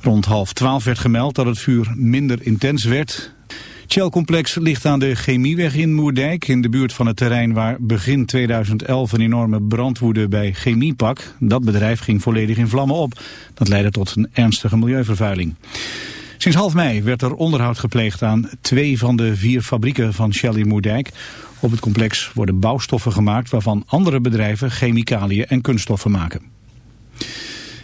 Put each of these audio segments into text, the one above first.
Rond half twaalf werd gemeld dat het vuur minder intens werd. Het Shell-complex ligt aan de Chemieweg in Moerdijk... in de buurt van het terrein waar begin 2011 een enorme brand woedde bij Chemiepak. Dat bedrijf ging volledig in vlammen op. Dat leidde tot een ernstige milieuvervuiling. Sinds half mei werd er onderhoud gepleegd aan twee van de vier fabrieken van Shell in Moerdijk. Op het complex worden bouwstoffen gemaakt waarvan andere bedrijven chemicaliën en kunststoffen maken.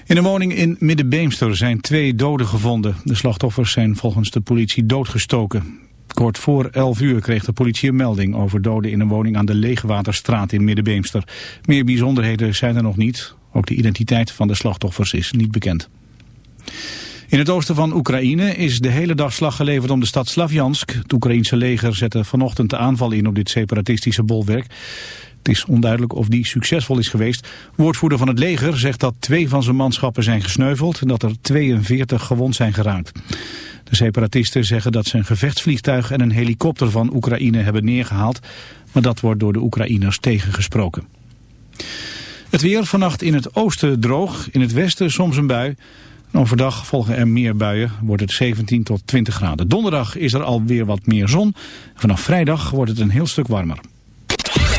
In een woning in Middenbeemster zijn twee doden gevonden. De slachtoffers zijn volgens de politie doodgestoken. Kort voor 11 uur kreeg de politie een melding over doden in een woning aan de Leegwaterstraat in Middenbeemster. Meer bijzonderheden zijn er nog niet. Ook de identiteit van de slachtoffers is niet bekend. In het oosten van Oekraïne is de hele dag slag geleverd om de stad Slavjansk. Het Oekraïense leger zette vanochtend de aanval in op dit separatistische bolwerk. Het is onduidelijk of die succesvol is geweest. Woordvoerder van het leger zegt dat twee van zijn manschappen zijn gesneuveld... en dat er 42 gewond zijn geraakt. De separatisten zeggen dat ze een gevechtsvliegtuig en een helikopter van Oekraïne hebben neergehaald... maar dat wordt door de Oekraïners tegengesproken. Het weer vannacht in het oosten droog, in het westen soms een bui... Overdag volgen er meer buien, wordt het 17 tot 20 graden. Donderdag is er alweer wat meer zon. Vanaf vrijdag wordt het een heel stuk warmer.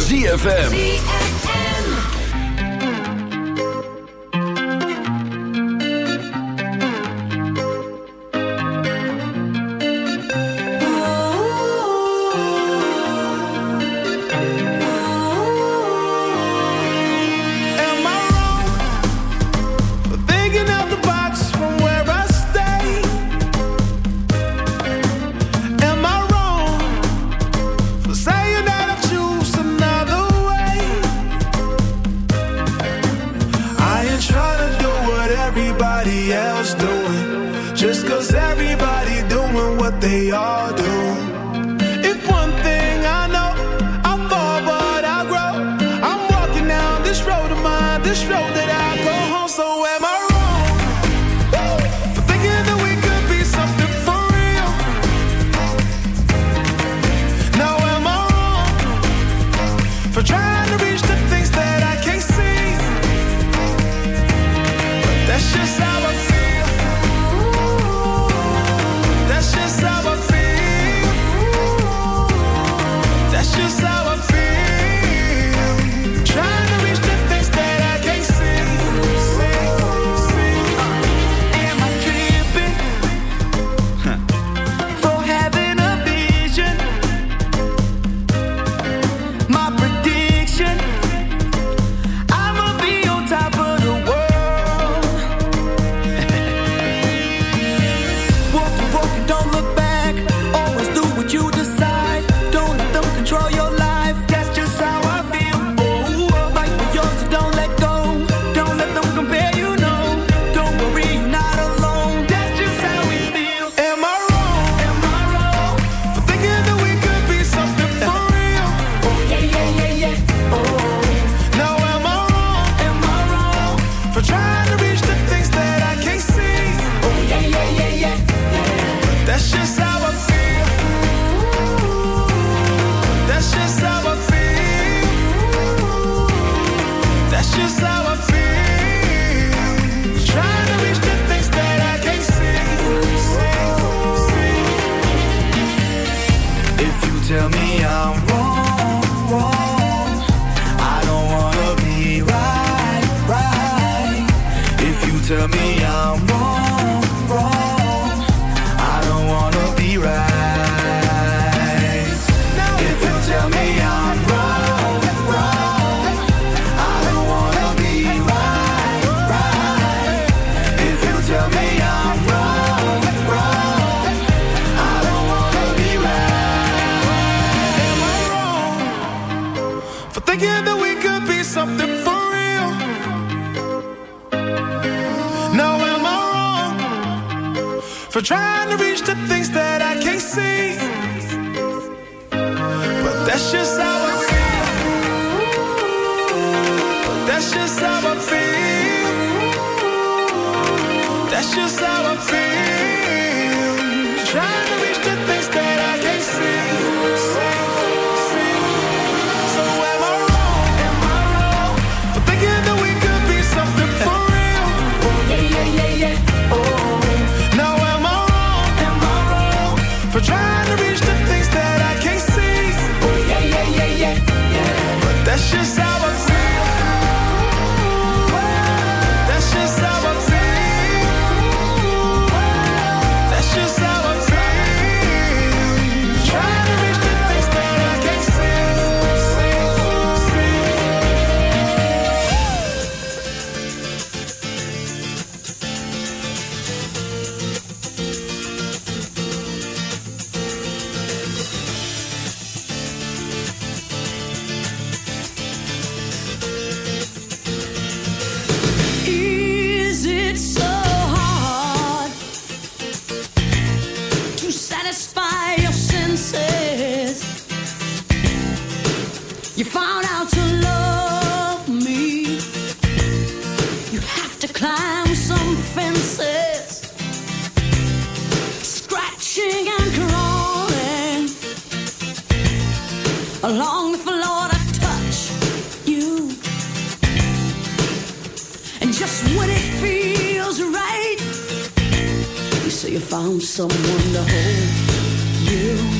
ZFM. try so you found someone to hold you.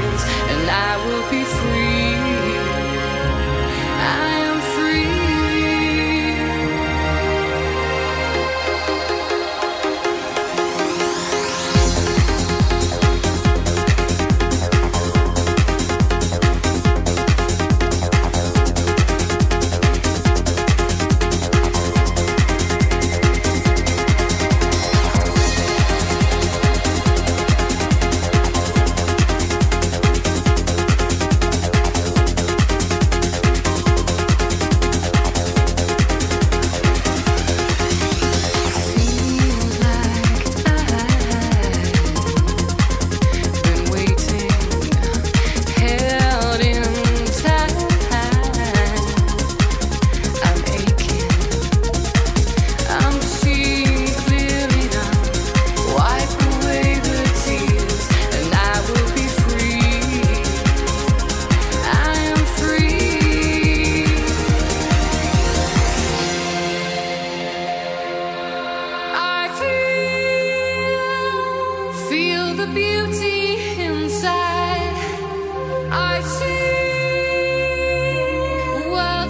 I will be free.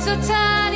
See worlds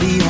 I'll be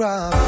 problem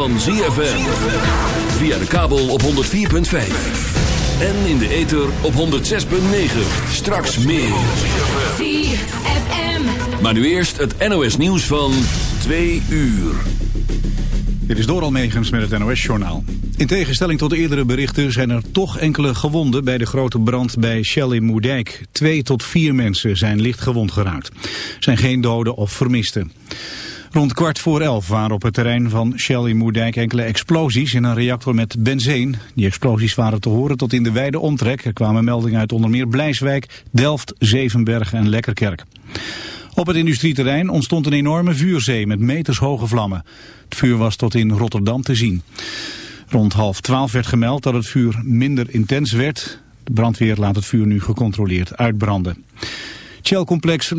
van ZFM. Via de kabel op 104.5. En in de ether op 106.9. Straks meer. ZFM. Maar nu eerst het NOS nieuws van 2 uur. Dit is Doral Megens met het NOS-journaal. In tegenstelling tot eerdere berichten zijn er toch enkele gewonden bij de grote brand bij Shell in Moerdijk. Twee tot vier mensen zijn licht gewond geraakt. Er zijn geen doden of vermisten. Rond kwart voor elf waren op het terrein van Shell in Moerdijk enkele explosies in een reactor met benzeen. Die explosies waren te horen tot in de wijde omtrek. Er kwamen meldingen uit onder meer Blijswijk, Delft, Zevenbergen en Lekkerkerk. Op het industrieterrein ontstond een enorme vuurzee met metershoge vlammen. Het vuur was tot in Rotterdam te zien. Rond half twaalf werd gemeld dat het vuur minder intens werd. De brandweer laat het vuur nu gecontroleerd uitbranden. Shell-complex